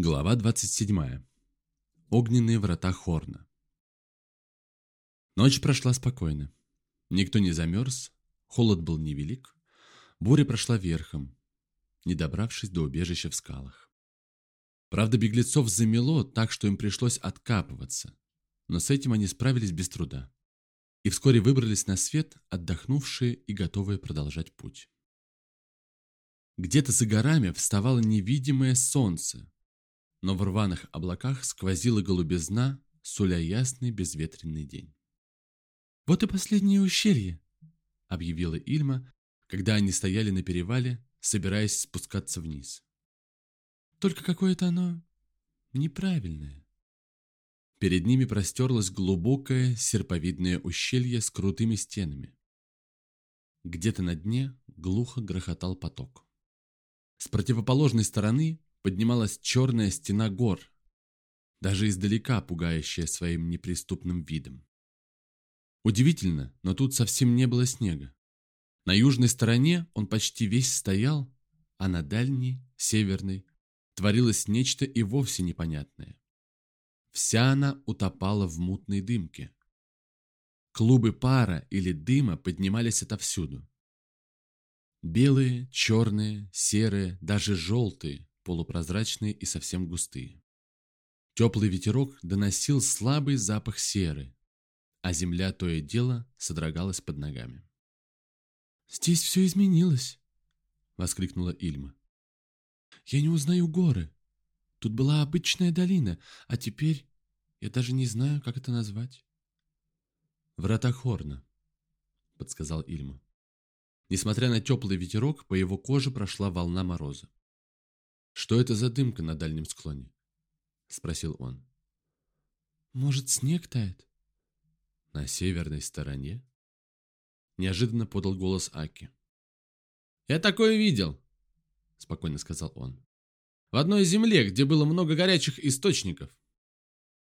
Глава 27. Огненные врата Хорна. Ночь прошла спокойно. Никто не замерз, холод был невелик. Буря прошла верхом, не добравшись до убежища в скалах. Правда, беглецов замело так, что им пришлось откапываться, но с этим они справились без труда. И вскоре выбрались на свет, отдохнувшие и готовые продолжать путь. Где-то за горами вставало невидимое солнце, но в рваных облаках сквозила голубизна, суля ясный безветренный день. «Вот и последнее ущелье», — объявила Ильма, когда они стояли на перевале, собираясь спускаться вниз. «Только какое-то оно неправильное». Перед ними простерлось глубокое серповидное ущелье с крутыми стенами. Где-то на дне глухо грохотал поток. С противоположной стороны поднималась черная стена гор, даже издалека пугающая своим неприступным видом. Удивительно, но тут совсем не было снега. На южной стороне он почти весь стоял, а на дальней, северной, творилось нечто и вовсе непонятное. Вся она утопала в мутной дымке. Клубы пара или дыма поднимались отовсюду. Белые, черные, серые, даже желтые, полупрозрачные и совсем густые. Теплый ветерок доносил слабый запах серы, а земля то и дело содрогалась под ногами. «Здесь все изменилось!» — воскликнула Ильма. «Я не узнаю горы. Тут была обычная долина, а теперь я даже не знаю, как это назвать». «Врата Хорна», — подсказал Ильма. Несмотря на теплый ветерок, по его коже прошла волна мороза. «Что это за дымка на дальнем склоне?» — спросил он. «Может, снег тает?» «На северной стороне?» Неожиданно подал голос Аки. «Я такое видел», — спокойно сказал он. «В одной земле, где было много горячих источников.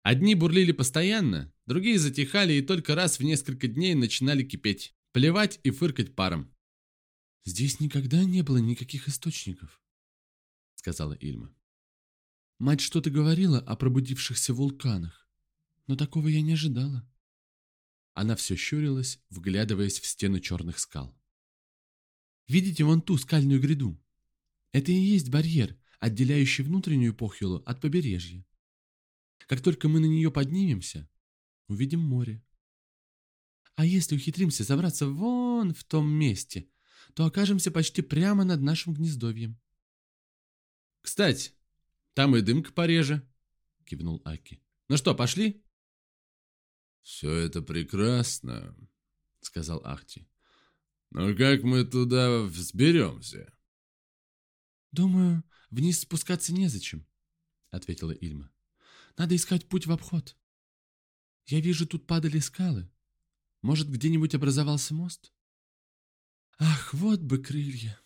Одни бурлили постоянно, другие затихали и только раз в несколько дней начинали кипеть, плевать и фыркать паром. Здесь никогда не было никаких источников сказала Ильма. Мать что-то говорила о пробудившихся вулканах, но такого я не ожидала. Она все щурилась, вглядываясь в стену черных скал. Видите вон ту скальную гряду? Это и есть барьер, отделяющий внутреннюю Похилу от побережья. Как только мы на нее поднимемся, увидим море. А если ухитримся забраться вон в том месте, то окажемся почти прямо над нашим гнездовьем. «Кстати, там и дымка пореже», — кивнул Аки. «Ну что, пошли?» «Все это прекрасно», — сказал Ахти. «Но как мы туда взберемся?» «Думаю, вниз спускаться незачем», — ответила Ильма. «Надо искать путь в обход. Я вижу, тут падали скалы. Может, где-нибудь образовался мост?» «Ах, вот бы крылья!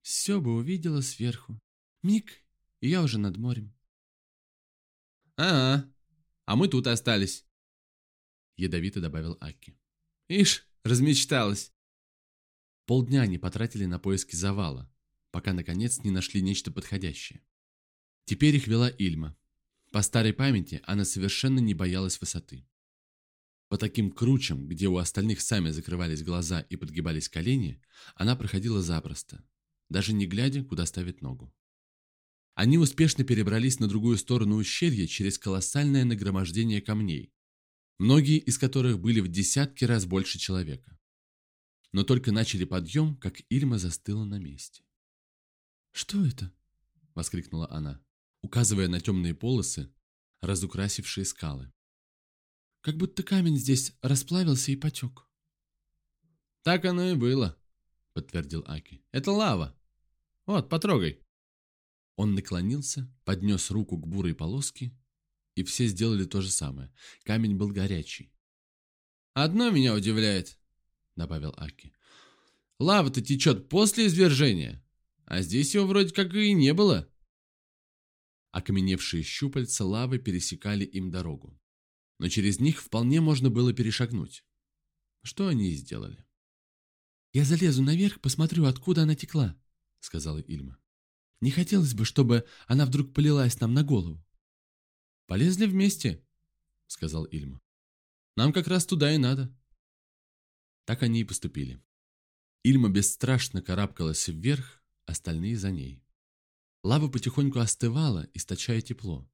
Все бы увидела сверху. Миг, и я уже над морем. «А, -а а мы тут остались», — ядовито добавил Аки. «Ишь, размечталась». Полдня они потратили на поиски завала, пока, наконец, не нашли нечто подходящее. Теперь их вела Ильма. По старой памяти она совершенно не боялась высоты. По таким кручам, где у остальных сами закрывались глаза и подгибались колени, она проходила запросто, даже не глядя, куда ставит ногу. Они успешно перебрались на другую сторону ущелья через колоссальное нагромождение камней, многие из которых были в десятки раз больше человека. Но только начали подъем, как Ильма застыла на месте. «Что это?» – воскликнула она, указывая на темные полосы, разукрасившие скалы. «Как будто камень здесь расплавился и потек». «Так оно и было», – подтвердил Аки. «Это лава. Вот, потрогай». Он наклонился, поднес руку к бурой полоске, и все сделали то же самое. Камень был горячий. «Одно меня удивляет», — добавил Аки. «Лава-то течет после извержения, а здесь его вроде как и не было». Окаменевшие щупальца лавы пересекали им дорогу, но через них вполне можно было перешагнуть. Что они и сделали. «Я залезу наверх, посмотрю, откуда она текла», — сказала Ильма. Не хотелось бы, чтобы она вдруг полилась нам на голову. «Полезли вместе», — сказал Ильма. «Нам как раз туда и надо». Так они и поступили. Ильма бесстрашно карабкалась вверх, остальные за ней. Лава потихоньку остывала, источая тепло.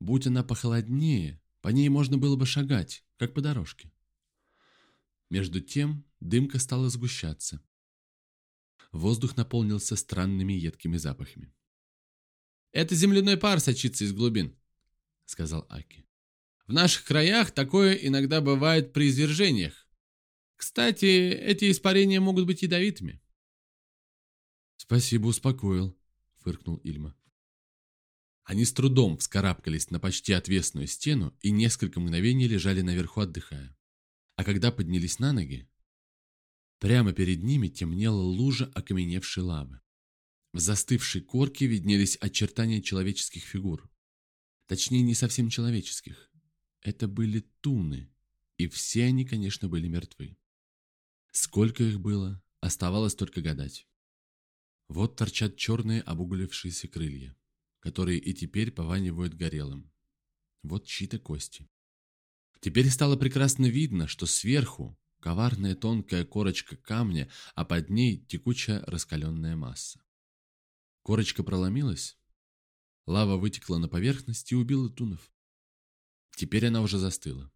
Будь она похолоднее, по ней можно было бы шагать, как по дорожке. Между тем дымка стала сгущаться. Воздух наполнился странными едкими запахами. «Это земляной пар сочится из глубин», — сказал Аки. «В наших краях такое иногда бывает при извержениях. Кстати, эти испарения могут быть ядовитыми». «Спасибо, успокоил», — фыркнул Ильма. Они с трудом вскарабкались на почти отвесную стену и несколько мгновений лежали наверху, отдыхая. А когда поднялись на ноги, прямо перед ними темнела лужа окаменевшей лавы. В застывшей корке виднелись очертания человеческих фигур. Точнее, не совсем человеческих. Это были туны, и все они, конечно, были мертвы. Сколько их было, оставалось только гадать. Вот торчат черные обуглившиеся крылья которые и теперь пованивают горелым. Вот чьи-то кости. Теперь стало прекрасно видно, что сверху коварная тонкая корочка камня, а под ней текучая раскаленная масса. Корочка проломилась, лава вытекла на поверхность и убила тунов. Теперь она уже застыла.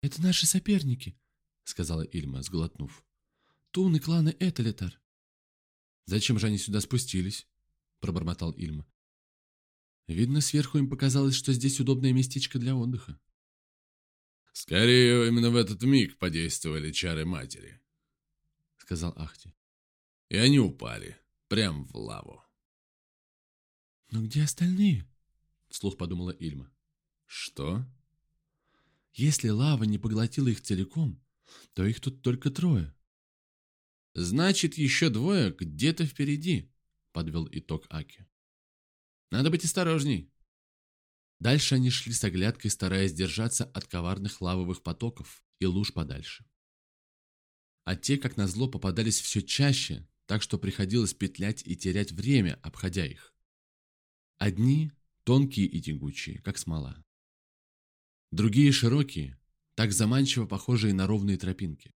«Это наши соперники», — сказала Ильма, сглотнув. «Туны клана Эталитар». «Зачем же они сюда спустились?» — пробормотал Ильма. Видно, сверху им показалось, что здесь удобное местечко для отдыха. «Скорее, именно в этот миг подействовали чары матери», — сказал Ахти. «И они упали, прямо в лаву». «Но где остальные?» — вслух подумала Ильма. «Что?» «Если лава не поглотила их целиком, то их тут только трое». «Значит, еще двое где-то впереди», — подвел итог Аки. Надо быть осторожней. Дальше они шли с оглядкой, стараясь держаться от коварных лавовых потоков и луж подальше. А те, как назло, попадались все чаще, так что приходилось петлять и терять время, обходя их. Одни тонкие и тягучие, как смола. Другие широкие, так заманчиво похожие на ровные тропинки.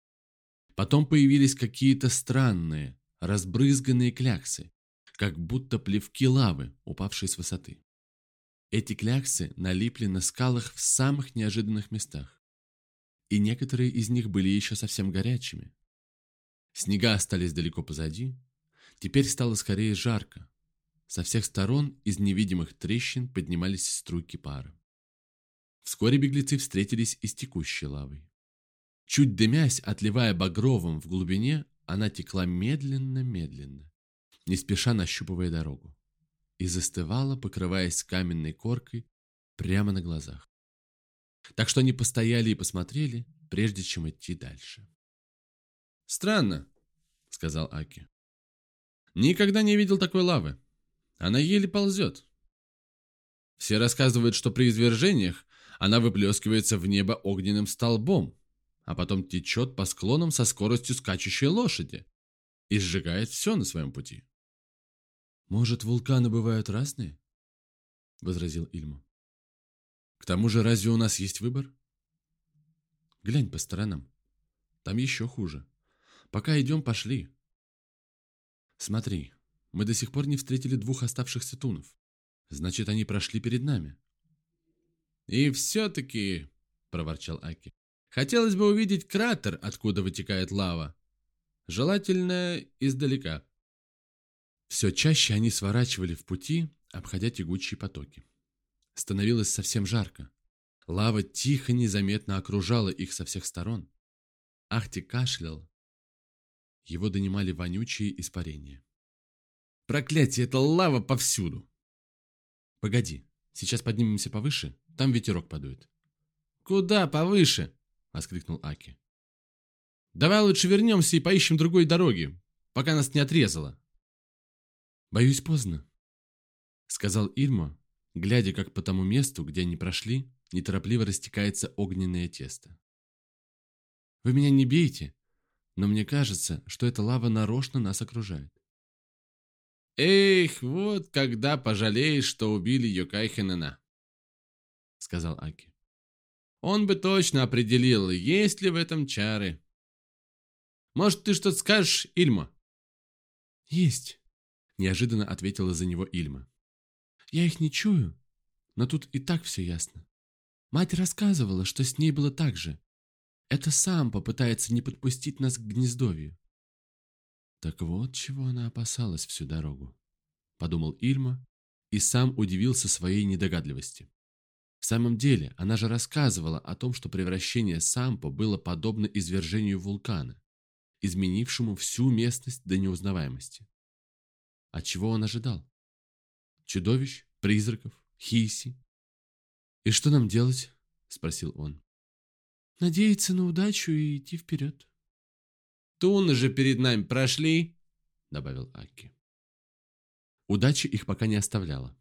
Потом появились какие-то странные, разбрызганные кляксы, как будто плевки лавы, упавшие с высоты. Эти кляксы налипли на скалах в самых неожиданных местах. И некоторые из них были еще совсем горячими. Снега остались далеко позади. Теперь стало скорее жарко. Со всех сторон из невидимых трещин поднимались струйки пара. Вскоре беглецы встретились и с текущей лавой. Чуть дымясь, отливая багровым в глубине, она текла медленно-медленно не спеша нащупывая дорогу, и застывала, покрываясь каменной коркой прямо на глазах. Так что они постояли и посмотрели, прежде чем идти дальше. «Странно», — сказал Аки. «Никогда не видел такой лавы. Она еле ползет. Все рассказывают, что при извержениях она выплескивается в небо огненным столбом, а потом течет по склонам со скоростью скачущей лошади и сжигает все на своем пути. «Может, вулканы бывают разные?» — возразил Ильма. «К тому же, разве у нас есть выбор?» «Глянь по сторонам. Там еще хуже. Пока идем, пошли». «Смотри, мы до сих пор не встретили двух оставшихся тунов. Значит, они прошли перед нами». «И все-таки», — проворчал Аки, — «хотелось бы увидеть кратер, откуда вытекает лава. Желательно издалека». Все чаще они сворачивали в пути, обходя тягучие потоки. Становилось совсем жарко. Лава тихо, незаметно окружала их со всех сторон. Ахти кашлял. Его донимали вонючие испарения. «Проклятие, это лава повсюду!» «Погоди, сейчас поднимемся повыше, там ветерок подует». «Куда повыше?» — воскликнул Аки. «Давай лучше вернемся и поищем другой дороги, пока нас не отрезало». «Боюсь, поздно», — сказал Ирма, глядя, как по тому месту, где они прошли, неторопливо растекается огненное тесто. «Вы меня не бейте, но мне кажется, что эта лава нарочно нас окружает». «Эх, вот когда пожалеешь, что убили Йокайхенена», — сказал Аки. «Он бы точно определил, есть ли в этом чары. Может, ты что-то скажешь, Ильма?» «Есть», — неожиданно ответила за него Ильма. «Я их не чую, но тут и так все ясно. Мать рассказывала, что с ней было так же. Это сам попытается не подпустить нас к гнездовью. Так вот, чего она опасалась всю дорогу, подумал Ильма и сам удивился своей недогадливости. В самом деле, она же рассказывала о том, что превращение Сампо было подобно извержению вулкана, изменившему всю местность до неузнаваемости. А чего он ожидал? Чудовищ, призраков, хиси? «И что нам делать?» – спросил он. «Надеяться на удачу и идти вперед». Туны же перед нами прошли», — добавил Аки. Удача их пока не оставляла.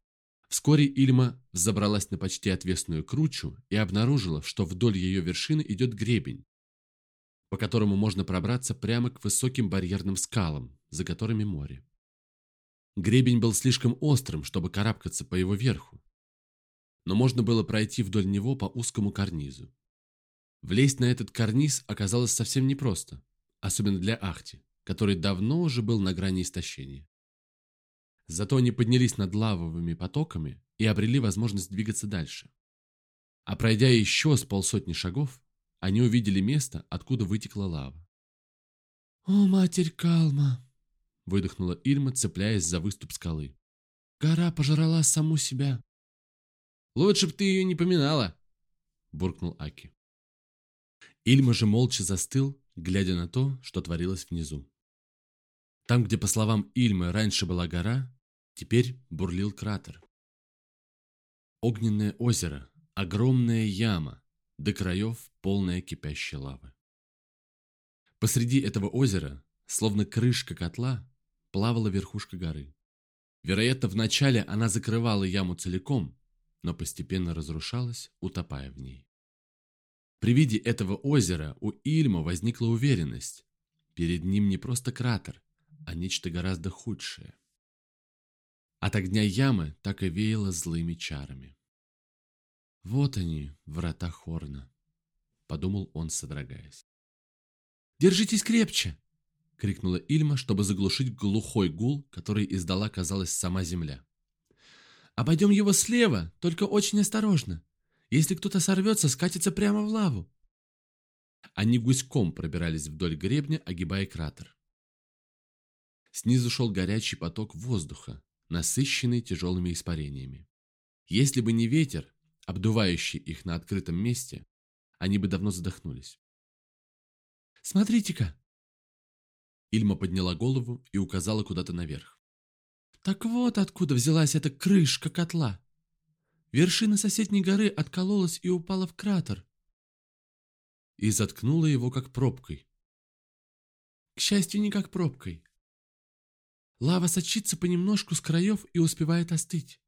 Вскоре Ильма забралась на почти отвесную кручу и обнаружила, что вдоль ее вершины идет гребень, по которому можно пробраться прямо к высоким барьерным скалам, за которыми море. Гребень был слишком острым, чтобы карабкаться по его верху, но можно было пройти вдоль него по узкому карнизу. Влезть на этот карниз оказалось совсем непросто особенно для Ахти, который давно уже был на грани истощения. Зато они поднялись над лавовыми потоками и обрели возможность двигаться дальше. А пройдя еще с полсотни шагов, они увидели место, откуда вытекла лава. «О, матерь Калма!» – выдохнула Ильма, цепляясь за выступ скалы. «Гора пожрала саму себя». «Лучше б ты ее не поминала!» – буркнул Аки. Ильма же молча застыл, глядя на то, что творилось внизу. Там, где, по словам Ильмы, раньше была гора, теперь бурлил кратер. Огненное озеро, огромная яма, до краев полная кипящей лавы. Посреди этого озера, словно крышка котла, плавала верхушка горы. Вероятно, вначале она закрывала яму целиком, но постепенно разрушалась, утопая в ней. При виде этого озера у Ильма возникла уверенность. Перед ним не просто кратер, а нечто гораздо худшее. От огня ямы так и веяло злыми чарами. «Вот они, врата Хорна», — подумал он, содрогаясь. «Держитесь крепче!» — крикнула Ильма, чтобы заглушить глухой гул, который издала, казалось, сама земля. «Обойдем его слева, только очень осторожно. Если кто-то сорвется, скатится прямо в лаву. Они гуськом пробирались вдоль гребня, огибая кратер. Снизу шел горячий поток воздуха, насыщенный тяжелыми испарениями. Если бы не ветер, обдувающий их на открытом месте, они бы давно задохнулись. «Смотрите-ка!» Ильма подняла голову и указала куда-то наверх. «Так вот откуда взялась эта крышка котла!» Вершина соседней горы откололась и упала в кратер. И заткнула его как пробкой. К счастью, не как пробкой. Лава сочится понемножку с краев и успевает остыть.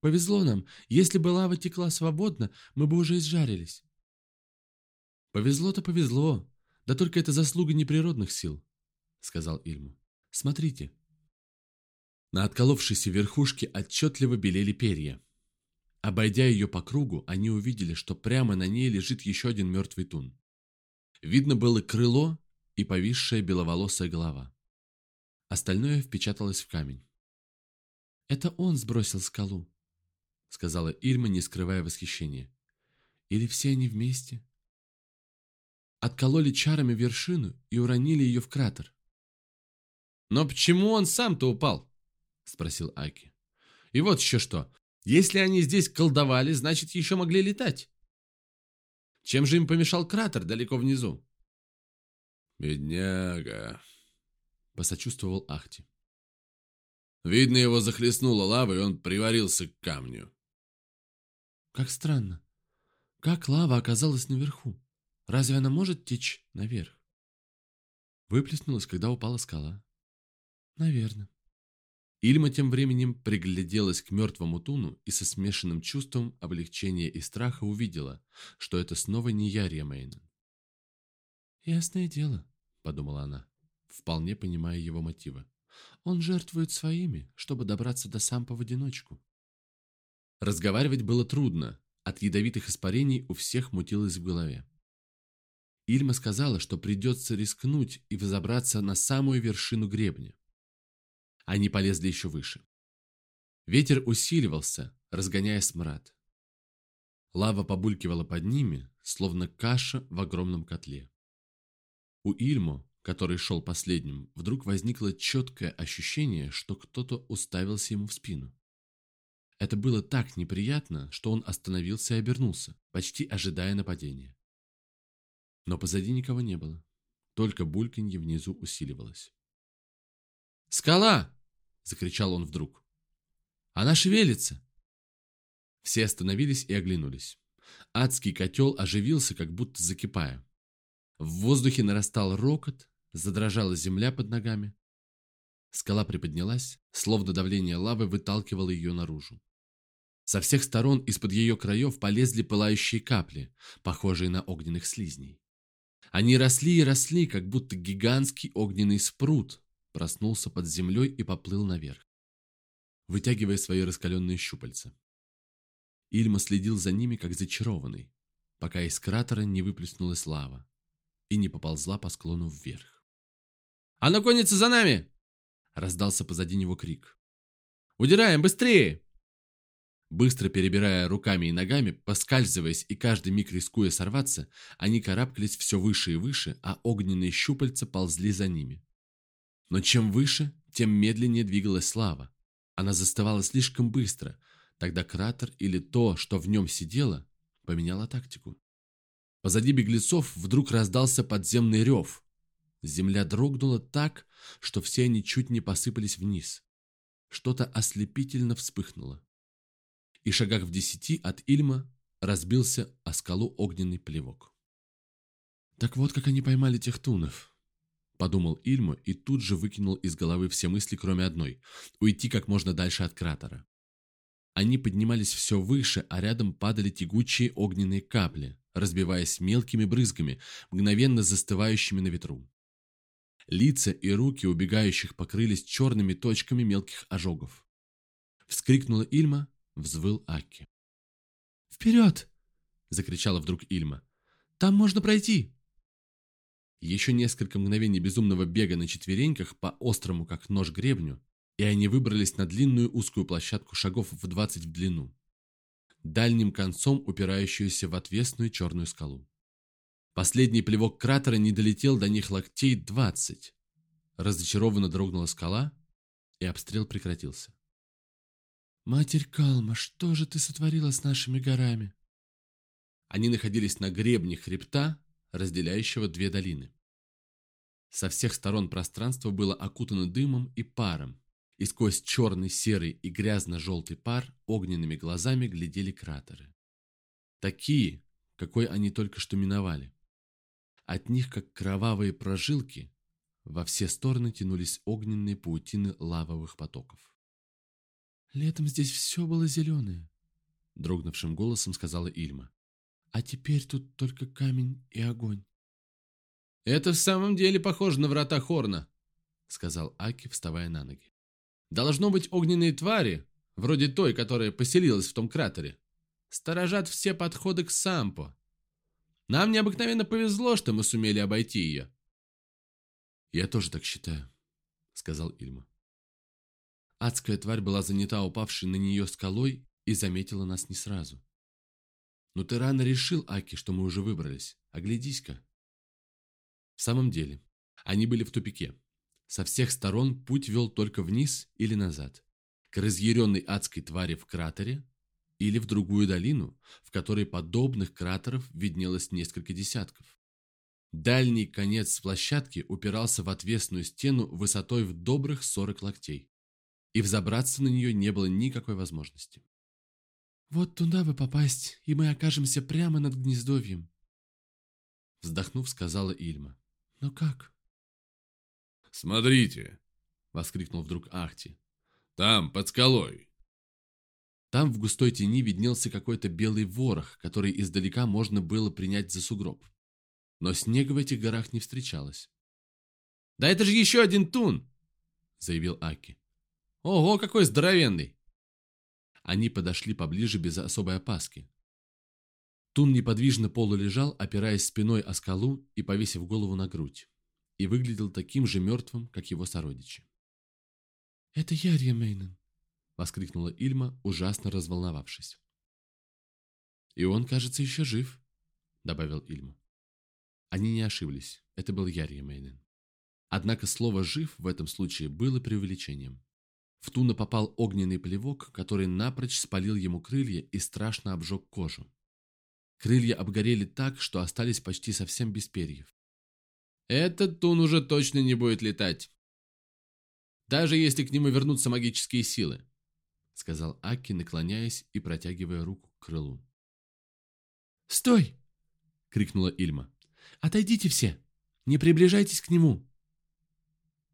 Повезло нам. Если бы лава текла свободно, мы бы уже изжарились. Повезло-то повезло. Да только это заслуга неприродных сил, сказал Ильму. Смотрите. На отколовшейся верхушке отчетливо белели перья. Обойдя ее по кругу, они увидели, что прямо на ней лежит еще один мертвый тун. Видно было крыло и повисшая беловолосая голова. Остальное впечаталось в камень. «Это он сбросил скалу», — сказала Ильма, не скрывая восхищения. «Или все они вместе?» Откололи чарами вершину и уронили ее в кратер. «Но почему он сам-то упал?» — спросил Аки. «И вот еще что. Если они здесь колдовали, значит, еще могли летать. Чем же им помешал кратер далеко внизу? «Бедняга», — посочувствовал Ахти. «Видно, его захлестнула лава, и он приварился к камню». «Как странно. Как лава оказалась наверху? Разве она может течь наверх?» Выплеснулась, когда упала скала. «Наверное». Ильма тем временем пригляделась к мертвому туну и со смешанным чувством облегчения и страха увидела, что это снова не Ярия Мейнон. «Ясное дело», — подумала она, вполне понимая его мотивы. Он жертвует своими, чтобы добраться до Сампа в одиночку. Разговаривать было трудно. От ядовитых испарений у всех мутилось в голове. Ильма сказала, что придется рискнуть и взобраться на самую вершину гребня. Они полезли еще выше. Ветер усиливался, разгоняя смрад. Лава побулькивала под ними, словно каша в огромном котле. У Ильмо, который шел последним, вдруг возникло четкое ощущение, что кто-то уставился ему в спину. Это было так неприятно, что он остановился и обернулся, почти ожидая нападения. Но позади никого не было. Только бульканье внизу усиливалось. «Скала!» — закричал он вдруг. «Она шевелится!» Все остановились и оглянулись. Адский котел оживился, как будто закипая. В воздухе нарастал рокот, задрожала земля под ногами. Скала приподнялась, словно давление лавы выталкивало ее наружу. Со всех сторон из-под ее краев полезли пылающие капли, похожие на огненных слизней. Они росли и росли, как будто гигантский огненный спрут проснулся под землей и поплыл наверх, вытягивая свои раскаленные щупальца. Ильма следил за ними, как зачарованный, пока из кратера не выплеснулась лава и не поползла по склону вверх. «Оно гонится за нами!» — раздался позади него крик. «Удираем, быстрее!» Быстро перебирая руками и ногами, поскальзываясь и каждый миг рискуя сорваться, они карабкались все выше и выше, а огненные щупальца ползли за ними. Но чем выше, тем медленнее двигалась лава. Она застывала слишком быстро, тогда кратер или то, что в нем сидело, поменяло тактику. Позади беглецов вдруг раздался подземный рев. Земля дрогнула так, что все они чуть не посыпались вниз. Что-то ослепительно вспыхнуло и шагах в десяти от Ильма разбился о скалу огненный плевок. «Так вот, как они поймали тех тунов», — подумал Ильма и тут же выкинул из головы все мысли, кроме одной — уйти как можно дальше от кратера. Они поднимались все выше, а рядом падали тягучие огненные капли, разбиваясь мелкими брызгами, мгновенно застывающими на ветру. Лица и руки убегающих покрылись черными точками мелких ожогов. Вскрикнула Ильма, взвыл Аки. «Вперед!» — закричала вдруг Ильма. «Там можно пройти!» Еще несколько мгновений безумного бега на четвереньках по острому, как нож, гребню, и они выбрались на длинную узкую площадку шагов в двадцать в длину, дальним концом упирающуюся в отвесную черную скалу. Последний плевок кратера не долетел до них локтей двадцать. Разочарованно дрогнула скала, и обстрел прекратился. «Матерь Калма, что же ты сотворила с нашими горами?» Они находились на гребне хребта, разделяющего две долины. Со всех сторон пространство было окутано дымом и паром, и сквозь черный, серый и грязно-желтый пар огненными глазами глядели кратеры. Такие, какой они только что миновали. От них, как кровавые прожилки, во все стороны тянулись огненные паутины лавовых потоков. «Летом здесь все было зеленое», — дрогнувшим голосом сказала Ильма. «А теперь тут только камень и огонь». «Это в самом деле похоже на врата Хорна», — сказал Аки, вставая на ноги. «Должно быть огненные твари, вроде той, которая поселилась в том кратере. Сторожат все подходы к Сампо. Нам необыкновенно повезло, что мы сумели обойти ее». «Я тоже так считаю», — сказал Ильма. Адская тварь была занята упавшей на нее скалой и заметила нас не сразу. Но ты рано решил, Аки, что мы уже выбрались. Оглядись-ка. В самом деле, они были в тупике. Со всех сторон путь вел только вниз или назад. К разъяренной адской твари в кратере или в другую долину, в которой подобных кратеров виднелось несколько десятков. Дальний конец площадки упирался в отвесную стену высотой в добрых 40 локтей и взобраться на нее не было никакой возможности. «Вот туда бы попасть, и мы окажемся прямо над гнездовьем», вздохнув, сказала Ильма. «Но как?» «Смотрите!» — воскликнул вдруг Ахти. «Там, под скалой!» Там в густой тени виднелся какой-то белый ворох, который издалека можно было принять за сугроб. Но снега в этих горах не встречалось. «Да это же еще один тун!» заявил Аки. «Ого, какой здоровенный!» Они подошли поближе без особой опаски. Тун неподвижно полулежал, опираясь спиной о скалу и повесив голову на грудь, и выглядел таким же мертвым, как его сородичи. «Это Ярья Мейнен», — воскликнула Ильма, ужасно разволновавшись. «И он, кажется, еще жив», — добавил Ильма. Они не ошиблись, это был Ярья Мейнен. Однако слово «жив» в этом случае было преувеличением. В Туна попал огненный плевок, который напрочь спалил ему крылья и страшно обжег кожу. Крылья обгорели так, что остались почти совсем без перьев. «Этот Тун уже точно не будет летать. Даже если к нему вернутся магические силы», сказал Аки, наклоняясь и протягивая руку к крылу. «Стой!» — крикнула Ильма. «Отойдите все! Не приближайтесь к нему!»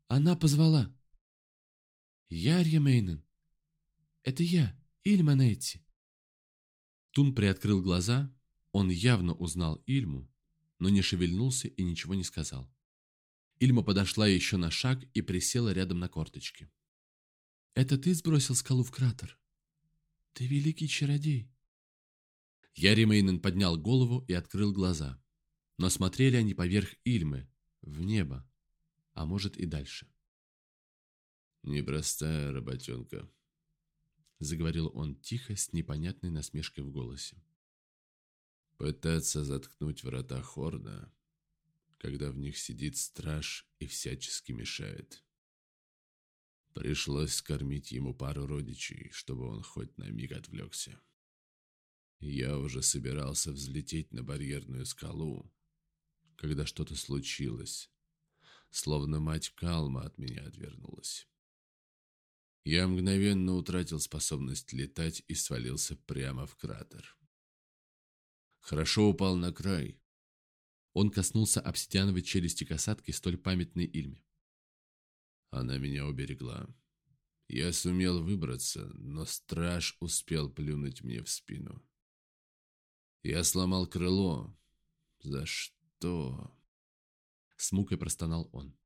Она позвала. «Ярья Мейнен, это я, Ильма Нетти». Тун приоткрыл глаза, он явно узнал Ильму, но не шевельнулся и ничего не сказал. Ильма подошла еще на шаг и присела рядом на корточки. «Это ты сбросил скалу в кратер? Ты великий чародей!» Яри Мейнен поднял голову и открыл глаза. Но смотрели они поверх Ильмы, в небо, а может и дальше. «Непростая работенка», — заговорил он тихо, с непонятной насмешкой в голосе. «Пытаться заткнуть врата Хорда, когда в них сидит страж и всячески мешает. Пришлось скормить ему пару родичей, чтобы он хоть на миг отвлекся. Я уже собирался взлететь на барьерную скалу, когда что-то случилось, словно мать Калма от меня отвернулась. Я мгновенно утратил способность летать и свалился прямо в кратер. Хорошо упал на край. Он коснулся обсидиановой челюсти касатки, столь памятной Ильме. Она меня уберегла. Я сумел выбраться, но страж успел плюнуть мне в спину. Я сломал крыло. За что? С мукой простонал он.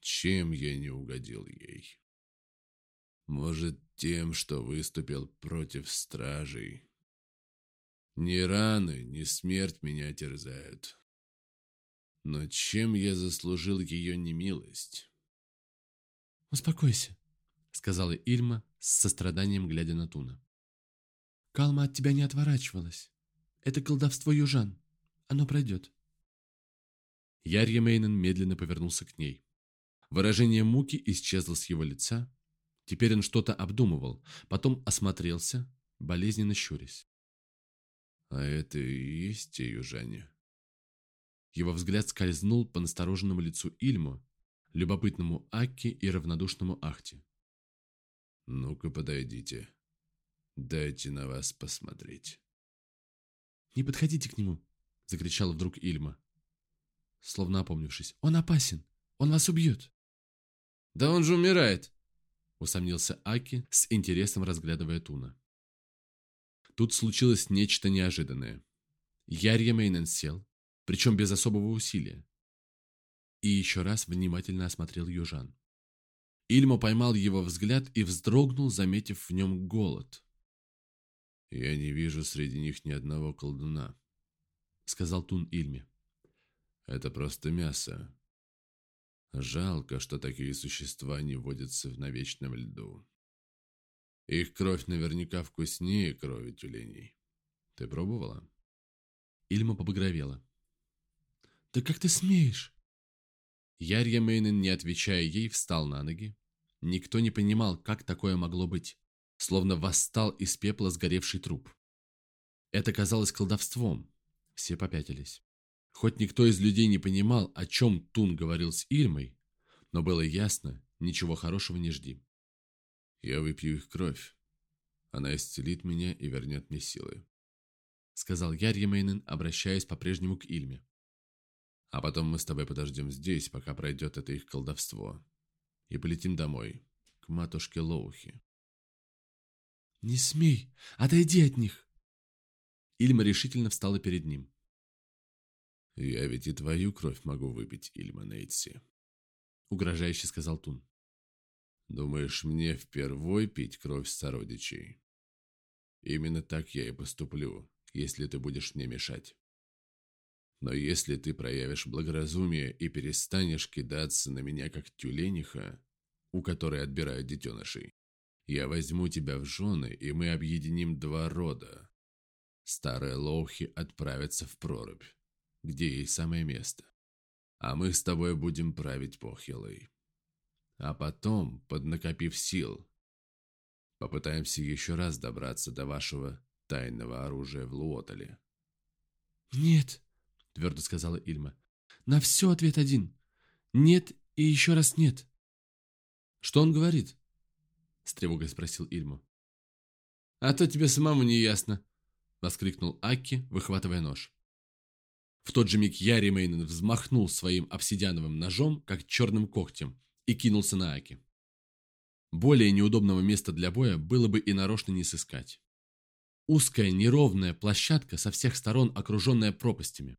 Чем я не угодил ей? Может, тем, что выступил против стражей. Ни раны, ни смерть меня терзают. Но чем я заслужил ее немилость? «Успокойся», — сказала Ильма с состраданием, глядя на Туна. «Калма от тебя не отворачивалась. Это колдовство южан. Оно пройдет». Ярья Мейнен медленно повернулся к ней. Выражение муки исчезло с его лица, Теперь он что-то обдумывал, потом осмотрелся, болезненно щурясь. «А это и есть те южане?» Его взгляд скользнул по настороженному лицу Ильму, любопытному Акки и равнодушному Ахте. «Ну-ка, подойдите. Дайте на вас посмотреть». «Не подходите к нему!» — закричал вдруг Ильма, словно опомнившись. «Он опасен! Он вас убьет!» «Да он же умирает!» усомнился Аки, с интересом разглядывая Туна. Тут случилось нечто неожиданное. Ярья Мейнен сел, причем без особого усилия, и еще раз внимательно осмотрел южан. Ильмо поймал его взгляд и вздрогнул, заметив в нем голод. «Я не вижу среди них ни одного колдуна», — сказал Тун Ильме. «Это просто мясо, Жалко, что такие существа не водятся в навечном льду. Их кровь наверняка вкуснее крови тюленей. Ты пробовала? Ильма побагровела. «Да как ты смеешь?» Ярья Мейнен, не отвечая ей, встал на ноги. Никто не понимал, как такое могло быть. Словно восстал из пепла сгоревший труп. Это казалось колдовством. Все попятились. Хоть никто из людей не понимал, о чем Тун говорил с Ильмой, но было ясно, ничего хорошего не жди. «Я выпью их кровь. Она исцелит меня и вернет мне силы», — сказал Ярьямейнен, обращаясь по-прежнему к Ильме. «А потом мы с тобой подождем здесь, пока пройдет это их колдовство, и полетим домой, к матушке Лоухи». «Не смей! Отойди от них!» Ильма решительно встала перед ним. «Я ведь и твою кровь могу выпить, Ильма Нейтси», — угрожающе сказал Тун. Думаешь, мне впервой пить кровь сородичей? Именно так я и поступлю, если ты будешь мне мешать. Но если ты проявишь благоразумие и перестанешь кидаться на меня, как тюлениха, у которой отбирают детенышей, я возьму тебя в жены, и мы объединим два рода. Старые лоухи отправятся в прорубь, где ей самое место. А мы с тобой будем править похилой. А потом, поднакопив сил, попытаемся еще раз добраться до вашего тайного оружия в Луотале. «Нет», — твердо сказала Ильма. «На все ответ один. Нет и еще раз нет». «Что он говорит?» — с тревогой спросил Ильму. «А то тебе самому не ясно», — воскликнул Акки, выхватывая нож. В тот же миг Яри Мейнен взмахнул своим обсидиановым ножом, как черным когтем, и кинулся на Аки. Более неудобного места для боя было бы и нарочно не сыскать. Узкая неровная площадка со всех сторон окруженная пропастями.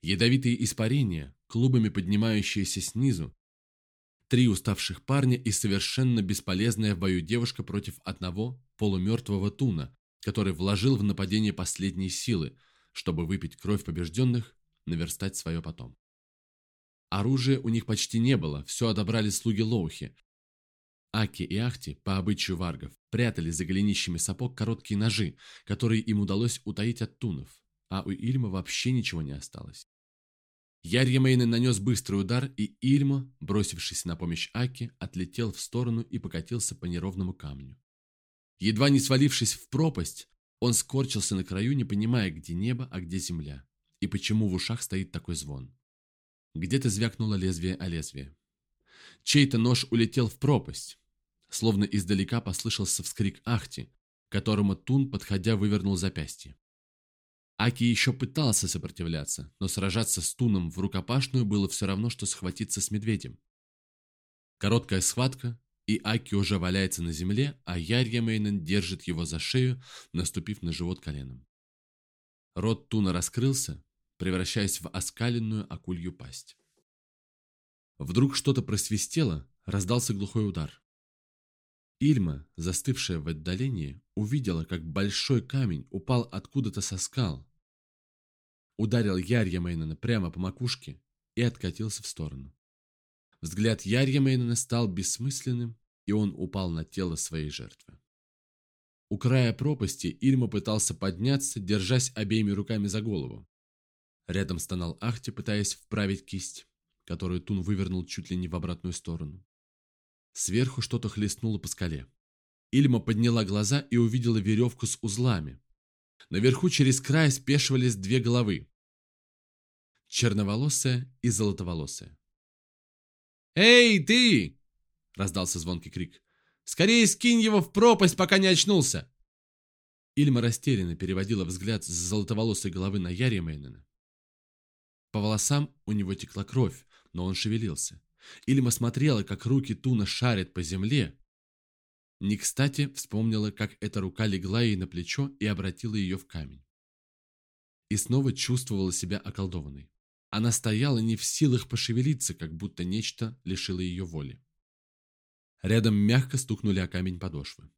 Ядовитые испарения, клубами поднимающиеся снизу. Три уставших парня и совершенно бесполезная в бою девушка против одного полумертвого туна, который вложил в нападение последние силы, чтобы выпить кровь побежденных, наверстать свое потом. Оружия у них почти не было, все отобрали слуги Лоухи. Аки и Ахти, по обычаю варгов, прятали за голенищами сапог короткие ножи, которые им удалось утаить от тунов, а у Ильма вообще ничего не осталось. Ярья Мейнен нанес быстрый удар, и Ильма, бросившись на помощь Аки, отлетел в сторону и покатился по неровному камню. Едва не свалившись в пропасть, он скорчился на краю, не понимая, где небо, а где земля, и почему в ушах стоит такой звон. Где-то звякнуло лезвие о лезвие. Чей-то нож улетел в пропасть. Словно издалека послышался вскрик Ахти, которому Тун, подходя, вывернул запястье. Аки еще пытался сопротивляться, но сражаться с Туном в рукопашную было все равно, что схватиться с медведем. Короткая схватка, и Аки уже валяется на земле, а Ярья Мейнен держит его за шею, наступив на живот коленом. Рот Туна раскрылся, превращаясь в оскаленную акулью пасть. Вдруг что-то просвистело, раздался глухой удар. Ильма, застывшая в отдалении, увидела, как большой камень упал откуда-то со скал, ударил Ярья Мейнена прямо по макушке и откатился в сторону. Взгляд Ярья Мейнена стал бессмысленным, и он упал на тело своей жертвы. У края пропасти Ильма пытался подняться, держась обеими руками за голову. Рядом стонал Ахти, пытаясь вправить кисть, которую Тун вывернул чуть ли не в обратную сторону. Сверху что-то хлестнуло по скале. Ильма подняла глаза и увидела веревку с узлами. Наверху через край спешивались две головы. Черноволосая и золотоволосая. «Эй, ты!» – раздался звонкий крик. «Скорее скинь его в пропасть, пока не очнулся!» Ильма растерянно переводила взгляд с золотоволосой головы на Яри Мейнена. По волосам у него текла кровь, но он шевелился. Ильма смотрела, как руки Туна шарят по земле. Не кстати вспомнила, как эта рука легла ей на плечо и обратила ее в камень. И снова чувствовала себя околдованной. Она стояла не в силах пошевелиться, как будто нечто лишило ее воли. Рядом мягко стукнули о камень подошвы.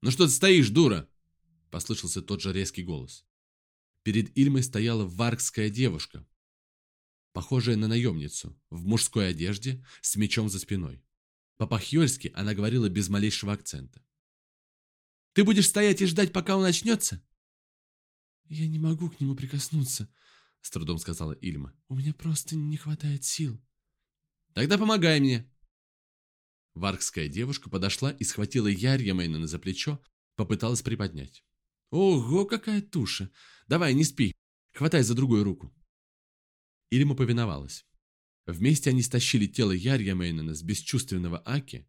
«Ну что ты стоишь, дура?» – послышался тот же резкий голос. Перед Ильмой стояла варгская девушка, похожая на наемницу, в мужской одежде, с мечом за спиной. По-пахьёльски она говорила без малейшего акцента. «Ты будешь стоять и ждать, пока он очнется?» «Я не могу к нему прикоснуться», — с трудом сказала Ильма. «У меня просто не хватает сил». «Тогда помогай мне». Варгская девушка подошла и схватила Ярья Мейнена за плечо, попыталась приподнять. «Ого, какая туша! Давай, не спи! Хватай за другую руку!» Ильма повиновалась. Вместе они стащили тело Ярья Мейнена с бесчувственного Аки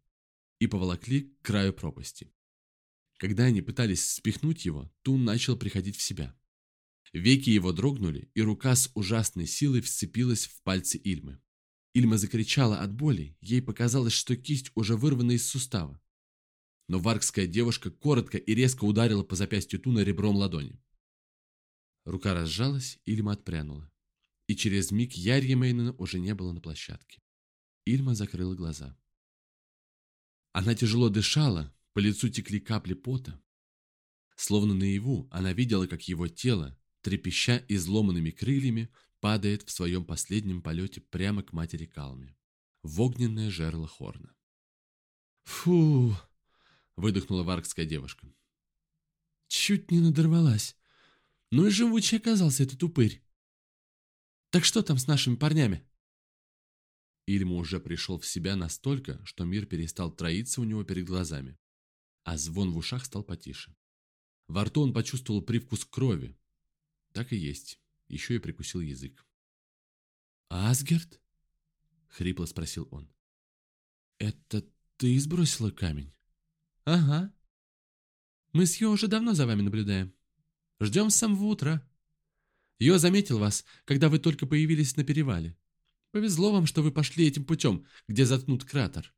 и поволокли к краю пропасти. Когда они пытались спихнуть его, Тун начал приходить в себя. Веки его дрогнули, и рука с ужасной силой вцепилась в пальцы Ильмы. Ильма закричала от боли, ей показалось, что кисть уже вырвана из сустава. Но варгская девушка коротко и резко ударила по запястью Туна ребром ладони. Рука разжалась, Ильма отпрянула и через миг Ярья Мейнена уже не было на площадке. Ильма закрыла глаза. Она тяжело дышала, по лицу текли капли пота. Словно наяву она видела, как его тело, трепеща изломанными крыльями, падает в своем последнем полете прямо к матери Калме, в огненное жерло Хорна. «Фу!» — выдохнула варгская девушка. «Чуть не надорвалась. Ну и живучий оказался этот упырь. Так что там с нашими парнями?» Ильма уже пришел в себя настолько, что мир перестал троиться у него перед глазами, а звон в ушах стал потише. Во рту он почувствовал привкус крови. Так и есть, еще и прикусил язык. «Асгерт?» — хрипло спросил он. «Это ты сбросила камень?» «Ага. Мы с Йо уже давно за вами наблюдаем. Ждем с самого утра. Йо заметил вас, когда вы только появились на перевале. Повезло вам, что вы пошли этим путем, где заткнут кратер.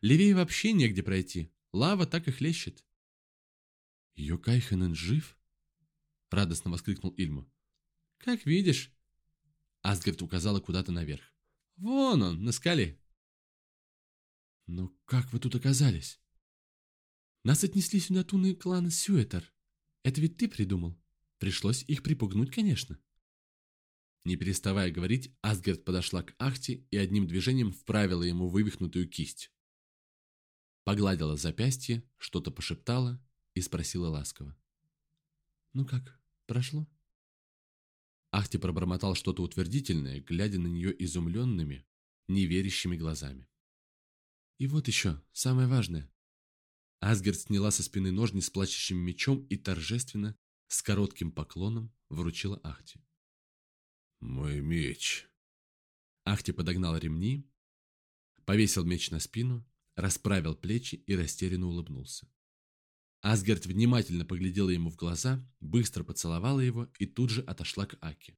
Левее вообще негде пройти. Лава так и хлещет. «Йокайхенен жив?» — радостно воскликнул Ильма. «Как видишь». Асгард указала куда-то наверх. «Вон он, на скале». «Но как вы тут оказались?» «Нас отнесли сюда туны клана Сюэтер. Это ведь ты придумал. Пришлось их припугнуть, конечно». Не переставая говорить, Асгард подошла к Ахте и одним движением вправила ему вывихнутую кисть. Погладила запястье, что-то пошептала и спросила ласково. «Ну как, прошло?» Ахти пробормотал что-то утвердительное, глядя на нее изумленными, неверящими глазами. «И вот еще, самое важное». Асгард сняла со спины ножни с плачущим мечом и торжественно, с коротким поклоном, вручила Ахти. «Мой меч». Ахти подогнал ремни, повесил меч на спину, расправил плечи и растерянно улыбнулся. Асгард внимательно поглядела ему в глаза, быстро поцеловала его и тут же отошла к Аке.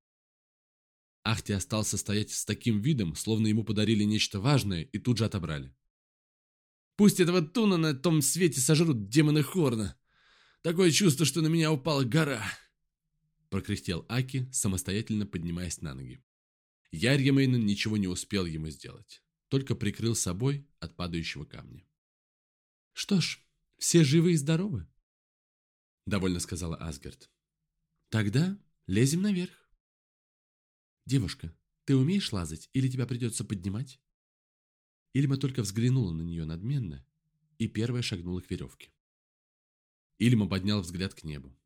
Ахти остался стоять с таким видом, словно ему подарили нечто важное и тут же отобрали. «Пусть этого Туна на том свете сожрут демоны Хорна! Такое чувство, что на меня упала гора!» прокряхтел Аки, самостоятельно поднимаясь на ноги. Ярьямейнен ничего не успел ему сделать, только прикрыл собой от падающего камня. «Что ж, все живы и здоровы?» — довольно сказала Асгард. «Тогда лезем наверх». «Девушка, ты умеешь лазать или тебя придется поднимать?» Ильма только взглянула на нее надменно и первая шагнула к веревке. Ильма поднял взгляд к небу.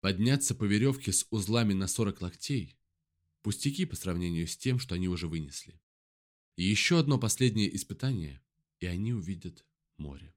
Подняться по веревке с узлами на 40 локтей – пустяки по сравнению с тем, что они уже вынесли. И еще одно последнее испытание, и они увидят море.